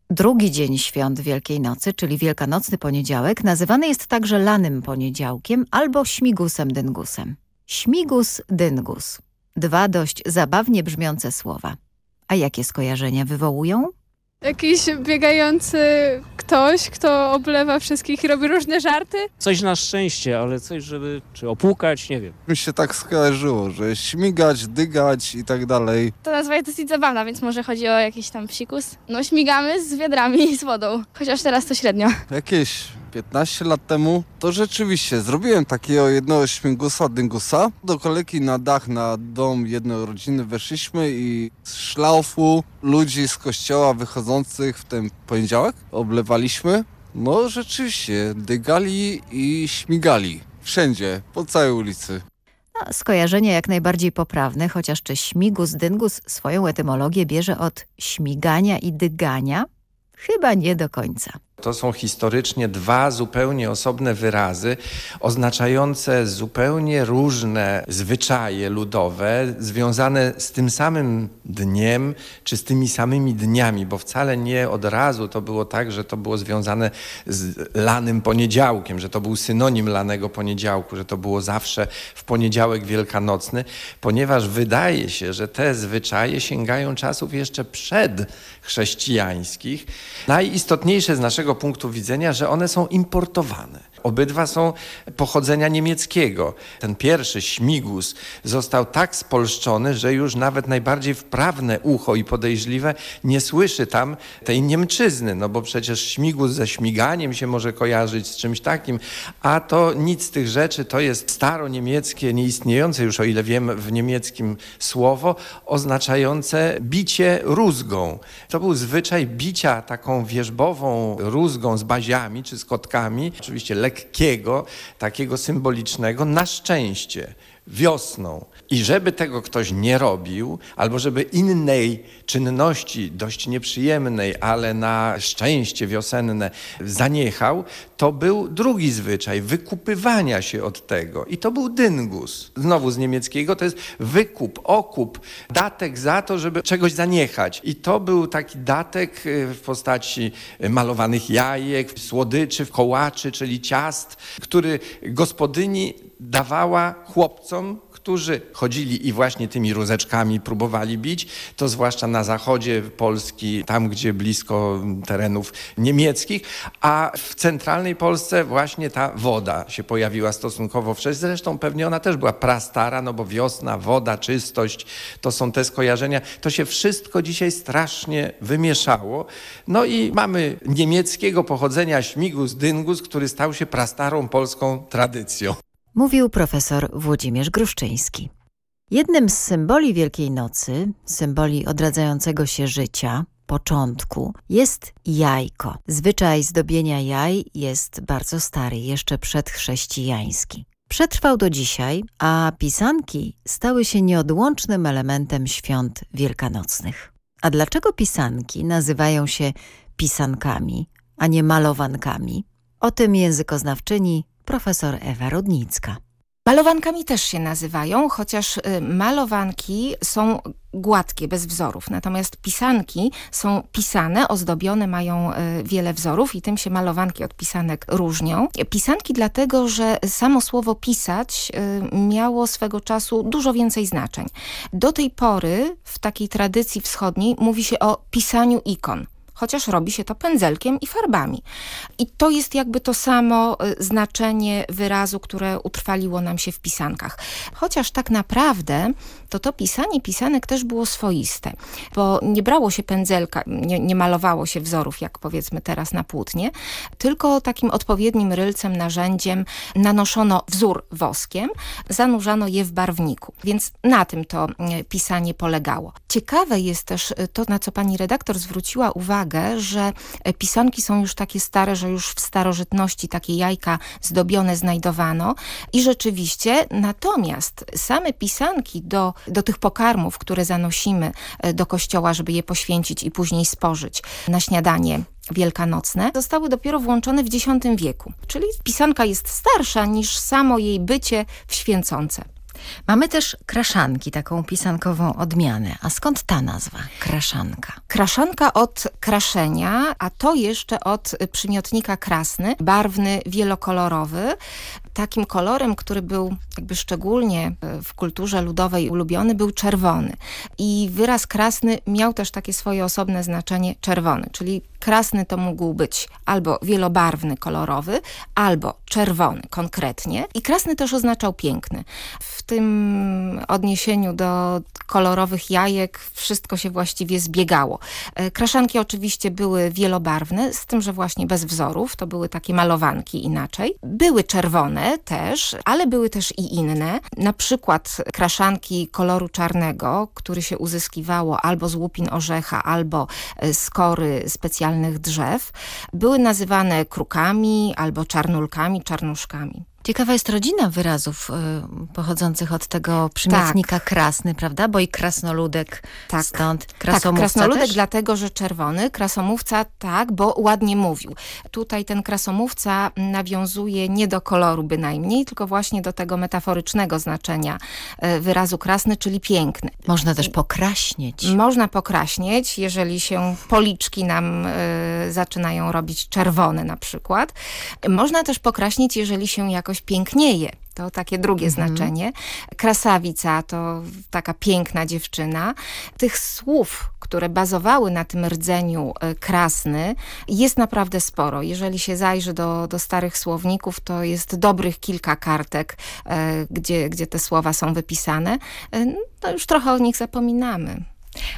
Drugi dzień świąt Wielkiej Nocy, czyli Wielkanocny Poniedziałek, nazywany jest także lanym poniedziałkiem albo śmigusem dyngusem. Śmigus dyngus. Dwa dość zabawnie brzmiące słowa. A jakie skojarzenia wywołują? Jakiś biegający ktoś, kto oblewa wszystkich i robi różne żarty. Coś na szczęście, ale coś, żeby czy opłukać, nie wiem. Mi się tak skojarzyło, że śmigać, dygać i tak dalej. Ta nazwa jest dosyć zabawna, więc może chodzi o jakiś tam psikus. No śmigamy z wiadrami i z wodą, chociaż teraz to średnio. Jakieś 15 lat temu, to rzeczywiście zrobiłem takiego jednego śmigusa, dyngusa. Do kolegi na dach, na dom jednorodzinny weszliśmy i z szlaufu ludzi z kościoła wychodzących w ten poniedziałek oblewaliśmy. No rzeczywiście, dygali i śmigali. Wszędzie, po całej ulicy. No, skojarzenie jak najbardziej poprawne, chociaż czy śmigus dyngus swoją etymologię bierze od śmigania i dygania? Chyba nie do końca. To są historycznie dwa zupełnie osobne wyrazy, oznaczające zupełnie różne zwyczaje ludowe, związane z tym samym dniem, czy z tymi samymi dniami, bo wcale nie od razu to było tak, że to było związane z lanym poniedziałkiem, że to był synonim lanego poniedziałku, że to było zawsze w poniedziałek wielkanocny, ponieważ wydaje się, że te zwyczaje sięgają czasów jeszcze przedchrześcijańskich. Najistotniejsze z naszego punktu widzenia, że one są importowane. Obydwa są pochodzenia niemieckiego. Ten pierwszy śmigus został tak spolszczony, że już nawet najbardziej wprawne ucho i podejrzliwe nie słyszy tam tej Niemczyzny, no bo przecież śmigus ze śmiganiem się może kojarzyć z czymś takim, a to nic z tych rzeczy, to jest staroniemieckie, nieistniejące już o ile wiem w niemieckim słowo, oznaczające bicie rózgą. To był zwyczaj bicia taką wierzbową rózgą z baziami czy z kotkami, oczywiście lekkiego, takiego symbolicznego, na szczęście, wiosną. I żeby tego ktoś nie robił, albo żeby innej czynności, dość nieprzyjemnej, ale na szczęście wiosenne zaniechał, to był drugi zwyczaj wykupywania się od tego. I to był dyngus. Znowu z niemieckiego to jest wykup, okup, datek za to, żeby czegoś zaniechać. I to był taki datek y, w postaci malowanych jajek, słodyczy, kołaczy, czyli ciast, który gospodyni dawała chłopcom, którzy chodzili i właśnie tymi rózeczkami próbowali bić, to zwłaszcza na zachodzie Polski, tam gdzie blisko terenów niemieckich, a w centralnej Polsce właśnie ta woda się pojawiła stosunkowo wcześnie. Zresztą pewnie ona też była prastara, no bo wiosna, woda, czystość, to są te skojarzenia. To się wszystko dzisiaj strasznie wymieszało. No i mamy niemieckiego pochodzenia śmigus dyngus, który stał się prastarą polską tradycją. Mówił profesor Włodzimierz Gruszczyński. Jednym z symboli Wielkiej Nocy, symboli odradzającego się życia, początku jest jajko. Zwyczaj zdobienia jaj jest bardzo stary, jeszcze przedchrześcijański. Przetrwał do dzisiaj, a pisanki stały się nieodłącznym elementem świąt wielkanocnych. A dlaczego pisanki nazywają się pisankami, a nie malowankami? O tym językoznawczyni profesor Ewa Rudnicka. Malowankami też się nazywają, chociaż y, malowanki są gładkie, bez wzorów. Natomiast pisanki są pisane, ozdobione, mają y, wiele wzorów i tym się malowanki od pisanek różnią. Pisanki dlatego, że samo słowo pisać y, miało swego czasu dużo więcej znaczeń. Do tej pory w takiej tradycji wschodniej mówi się o pisaniu ikon chociaż robi się to pędzelkiem i farbami. I to jest jakby to samo y, znaczenie wyrazu, które utrwaliło nam się w pisankach. Chociaż tak naprawdę to to pisanie pisanek też było swoiste, bo nie brało się pędzelka, nie, nie malowało się wzorów, jak powiedzmy teraz na płótnie, tylko takim odpowiednim rylcem, narzędziem nanoszono wzór woskiem, zanurzano je w barwniku. Więc na tym to y, pisanie polegało. Ciekawe jest też y, to, na co pani redaktor zwróciła uwagę, uwagę, że pisanki są już takie stare, że już w starożytności takie jajka zdobione znajdowano i rzeczywiście natomiast same pisanki do, do tych pokarmów, które zanosimy e, do kościoła, żeby je poświęcić i później spożyć na śniadanie wielkanocne, zostały dopiero włączone w X wieku. Czyli pisanka jest starsza niż samo jej bycie w święconce. Mamy też kraszanki, taką pisankową odmianę. A skąd ta nazwa, kraszanka? Kraszanka od kraszenia, a to jeszcze od przymiotnika krasny, barwny, wielokolorowy takim kolorem, który był jakby szczególnie e, w kulturze ludowej ulubiony, był czerwony. I wyraz krasny miał też takie swoje osobne znaczenie czerwony, czyli krasny to mógł być albo wielobarwny, kolorowy, albo czerwony konkretnie. I krasny też oznaczał piękny. W tym odniesieniu do kolorowych jajek wszystko się właściwie zbiegało. E, kraszanki oczywiście były wielobarwne, z tym, że właśnie bez wzorów, to były takie malowanki inaczej. Były czerwone, też, ale były też i inne. Na przykład kraszanki koloru czarnego, który się uzyskiwało albo z łupin orzecha, albo e, z kory specjalnych drzew, były nazywane krukami albo czarnulkami, czarnuszkami. Ciekawa jest rodzina wyrazów y, pochodzących od tego przymiotnika tak. krasny, prawda? Bo i krasnoludek tak. stąd. Krasomówca tak, krasnoludek też? dlatego, że czerwony. Krasomówca tak, bo ładnie mówił. Tutaj ten krasomówca nawiązuje nie do koloru bynajmniej, tylko właśnie do tego metaforycznego znaczenia y, wyrazu krasny, czyli piękny. Można też pokraśnieć. Można pokraśnieć, jeżeli się policzki nam y, zaczynają robić czerwone na przykład. Można też pokraśnieć, jeżeli się jakoś jakoś pięknieje. To takie drugie mhm. znaczenie. Krasawica to taka piękna dziewczyna. Tych słów, które bazowały na tym rdzeniu e, krasny, jest naprawdę sporo. Jeżeli się zajrzy do, do starych słowników, to jest dobrych kilka kartek, e, gdzie, gdzie te słowa są wypisane. E, no już trochę o nich zapominamy.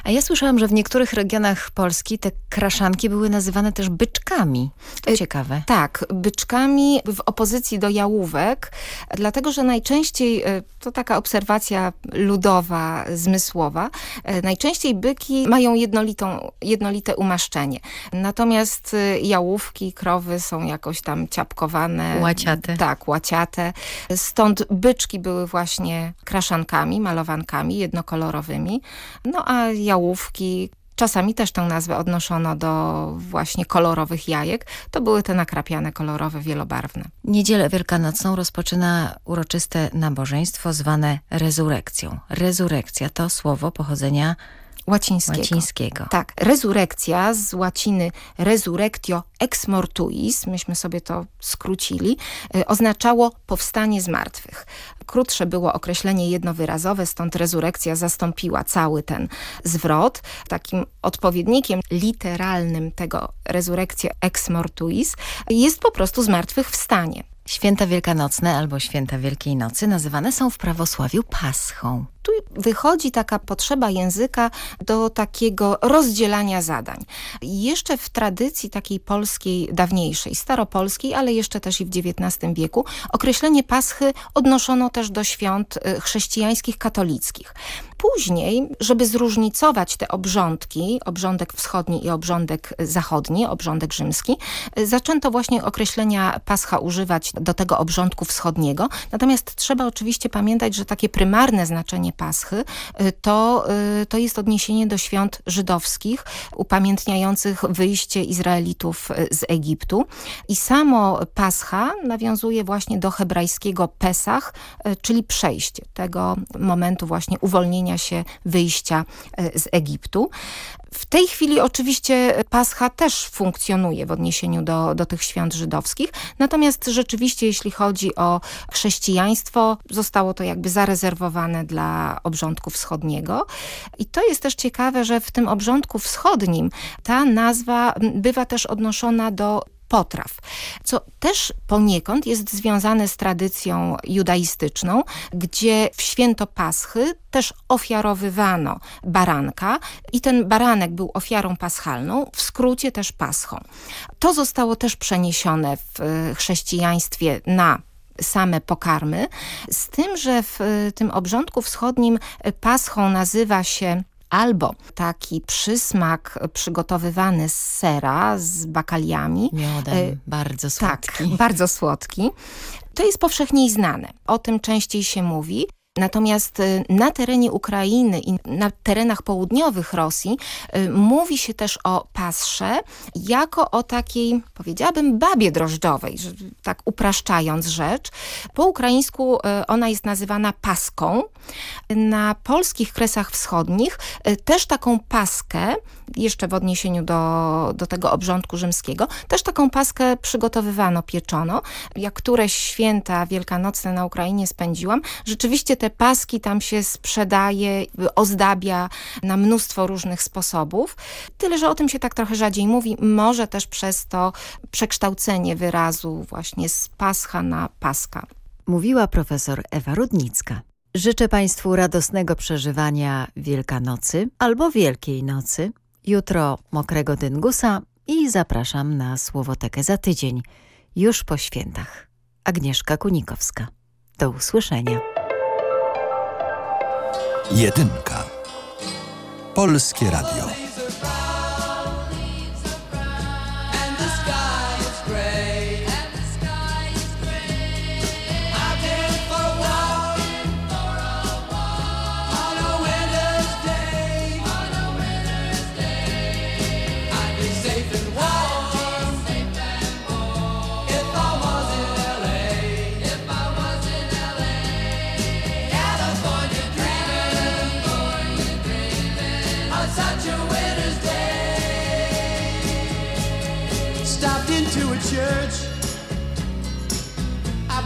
A ja słyszałam, że w niektórych regionach Polski te kraszanki były nazywane też byczkami. To e, ciekawe. Tak, byczkami w opozycji do jałówek, dlatego, że najczęściej, e, to taka obserwacja ludowa, zmysłowa, e, najczęściej byki mają jednolitą, jednolite umaszczenie. Natomiast jałówki, krowy są jakoś tam ciapkowane. Łaciate. Tak, łaciate. Stąd byczki były właśnie kraszankami, malowankami jednokolorowymi. No a jałówki, Czasami też tę nazwę odnoszono do właśnie kolorowych jajek. To były te nakrapiane kolorowe, wielobarwne. Niedzielę Wielkanocną rozpoczyna uroczyste nabożeństwo zwane rezurekcją. Rezurekcja to słowo pochodzenia łacińskiego. łacińskiego. Tak, rezurekcja z łaciny resurrectio ex mortuis, myśmy sobie to skrócili, y, oznaczało powstanie z martwych. Krótsze było określenie jednowyrazowe, stąd rezurekcja zastąpiła cały ten zwrot. Takim odpowiednikiem literalnym tego rezurekcja ex mortuis jest po prostu zmartwychwstanie. Święta Wielkanocne albo Święta Wielkiej Nocy nazywane są w prawosławiu Paschą. Tu wychodzi taka potrzeba języka do takiego rozdzielania zadań. Jeszcze w tradycji takiej polskiej, dawniejszej, staropolskiej, ale jeszcze też i w XIX wieku, określenie Paschy odnoszono też do świąt y, chrześcijańskich, katolickich. Później, żeby zróżnicować te obrządki, obrządek wschodni i obrządek zachodni, obrządek rzymski, y, zaczęto właśnie określenia Pascha używać do tego obrządku wschodniego. Natomiast trzeba oczywiście pamiętać, że takie prymarne znaczenie Paschy y, to, y, to jest odniesienie do świąt żydowskich, upamiętniających wyjście Izraelitów z Egiptu. I samo Pascha nawiązuje właśnie do hebrajskiego Pesach, czyli przejście tego momentu właśnie uwolnienia się, wyjścia y, z Egiptu. W tej chwili oczywiście Pascha też funkcjonuje w odniesieniu do, do tych świąt żydowskich, natomiast rzeczywiście jeśli chodzi o chrześcijaństwo, zostało to jakby zarezerwowane dla obrządku wschodniego. I to jest też ciekawe, że w tym obrządku wschodnim ta nazwa bywa też odnoszona do potraw, co też poniekąd jest związane z tradycją judaistyczną, gdzie w święto Paschy też ofiarowywano baranka i ten baranek był ofiarą paschalną, w skrócie też paschą. To zostało też przeniesione w e, chrześcijaństwie na same pokarmy, z tym, że w e, tym obrządku wschodnim paschą nazywa się albo taki przysmak przygotowywany z sera, z bakaliami. Miodem, E, bardzo słodki. Tak, bardzo słodki. To jest powszechnie znane. O tym częściej się mówi. Natomiast y, na terenie Ukrainy i na terenach południowych Rosji y, mówi się też o pasrze jako o takiej, powiedziałabym, babie drożdżowej, tak upraszczając rzecz. Po ukraińsku y, ona jest nazywana paską. Na polskich kresach wschodnich też taką paskę, jeszcze w odniesieniu do, do tego obrządku rzymskiego, też taką paskę przygotowywano, pieczono. Jak któreś święta wielkanocne na Ukrainie spędziłam, rzeczywiście te paski tam się sprzedaje, ozdabia na mnóstwo różnych sposobów. Tyle, że o tym się tak trochę rzadziej mówi. Może też przez to przekształcenie wyrazu właśnie z pascha na paska. Mówiła profesor Ewa Rudnicka. Życzę Państwu radosnego przeżywania Wielkanocy albo Wielkiej Nocy. Jutro mokrego dyngusa i zapraszam na Słowotekę za tydzień, już po świętach. Agnieszka Kunikowska. Do usłyszenia. Jedynka. Polskie Radio.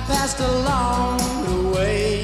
Passed along the way.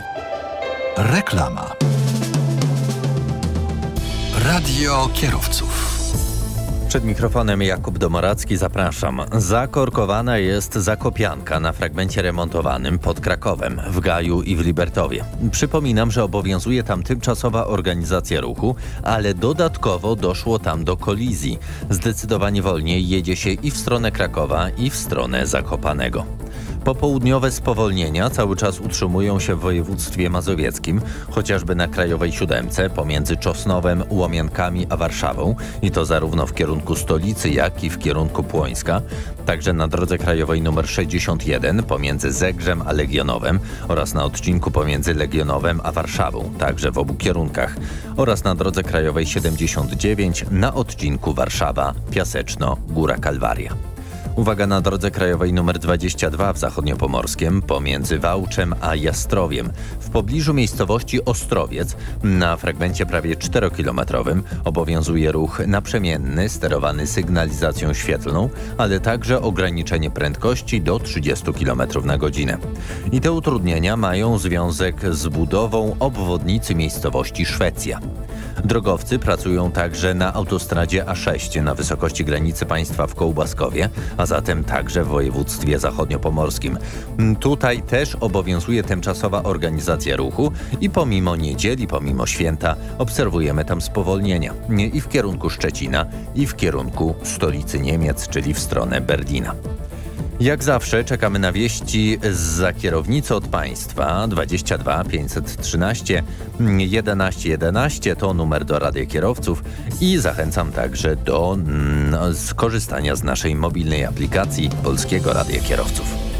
Reklama. Radio kierowców. Przed mikrofonem Jakub Domoracki zapraszam. Zakorkowana jest Zakopianka na fragmencie remontowanym pod Krakowem, w Gaju i w Libertowie. Przypominam, że obowiązuje tam tymczasowa organizacja ruchu, ale dodatkowo doszło tam do kolizji. Zdecydowanie wolniej jedzie się i w stronę Krakowa, i w stronę Zakopanego. Popołudniowe spowolnienia cały czas utrzymują się w województwie mazowieckim, chociażby na Krajowej Siódemce pomiędzy Czosnowem, Łomiankami a Warszawą i to zarówno w kierunku stolicy, jak i w kierunku Płońska. Także na drodze krajowej nr 61 pomiędzy Zegrzem a Legionowem oraz na odcinku pomiędzy Legionowem a Warszawą, także w obu kierunkach. Oraz na drodze krajowej 79 na odcinku Warszawa-Piaseczno-Góra Kalwaria. Uwaga na drodze krajowej nr 22 w zachodniopomorskiem pomiędzy Wałczem a Jastrowiem. W pobliżu miejscowości Ostrowiec na fragmencie prawie 4-kilometrowym obowiązuje ruch naprzemienny sterowany sygnalizacją świetlną, ale także ograniczenie prędkości do 30 km na godzinę. I te utrudnienia mają związek z budową obwodnicy miejscowości Szwecja. Drogowcy pracują także na autostradzie A6 na wysokości granicy państwa w Kołbaskowie, a zatem także w województwie zachodniopomorskim. Tutaj też obowiązuje tymczasowa organizacja ruchu i pomimo niedzieli, pomimo święta obserwujemy tam spowolnienia i w kierunku Szczecina, i w kierunku stolicy Niemiec, czyli w stronę Berlina. Jak zawsze czekamy na wieści za kierownicą od państwa 22 513 11 11 to numer do Rady Kierowców i zachęcam także do mm, skorzystania z naszej mobilnej aplikacji Polskiego Radia Kierowców.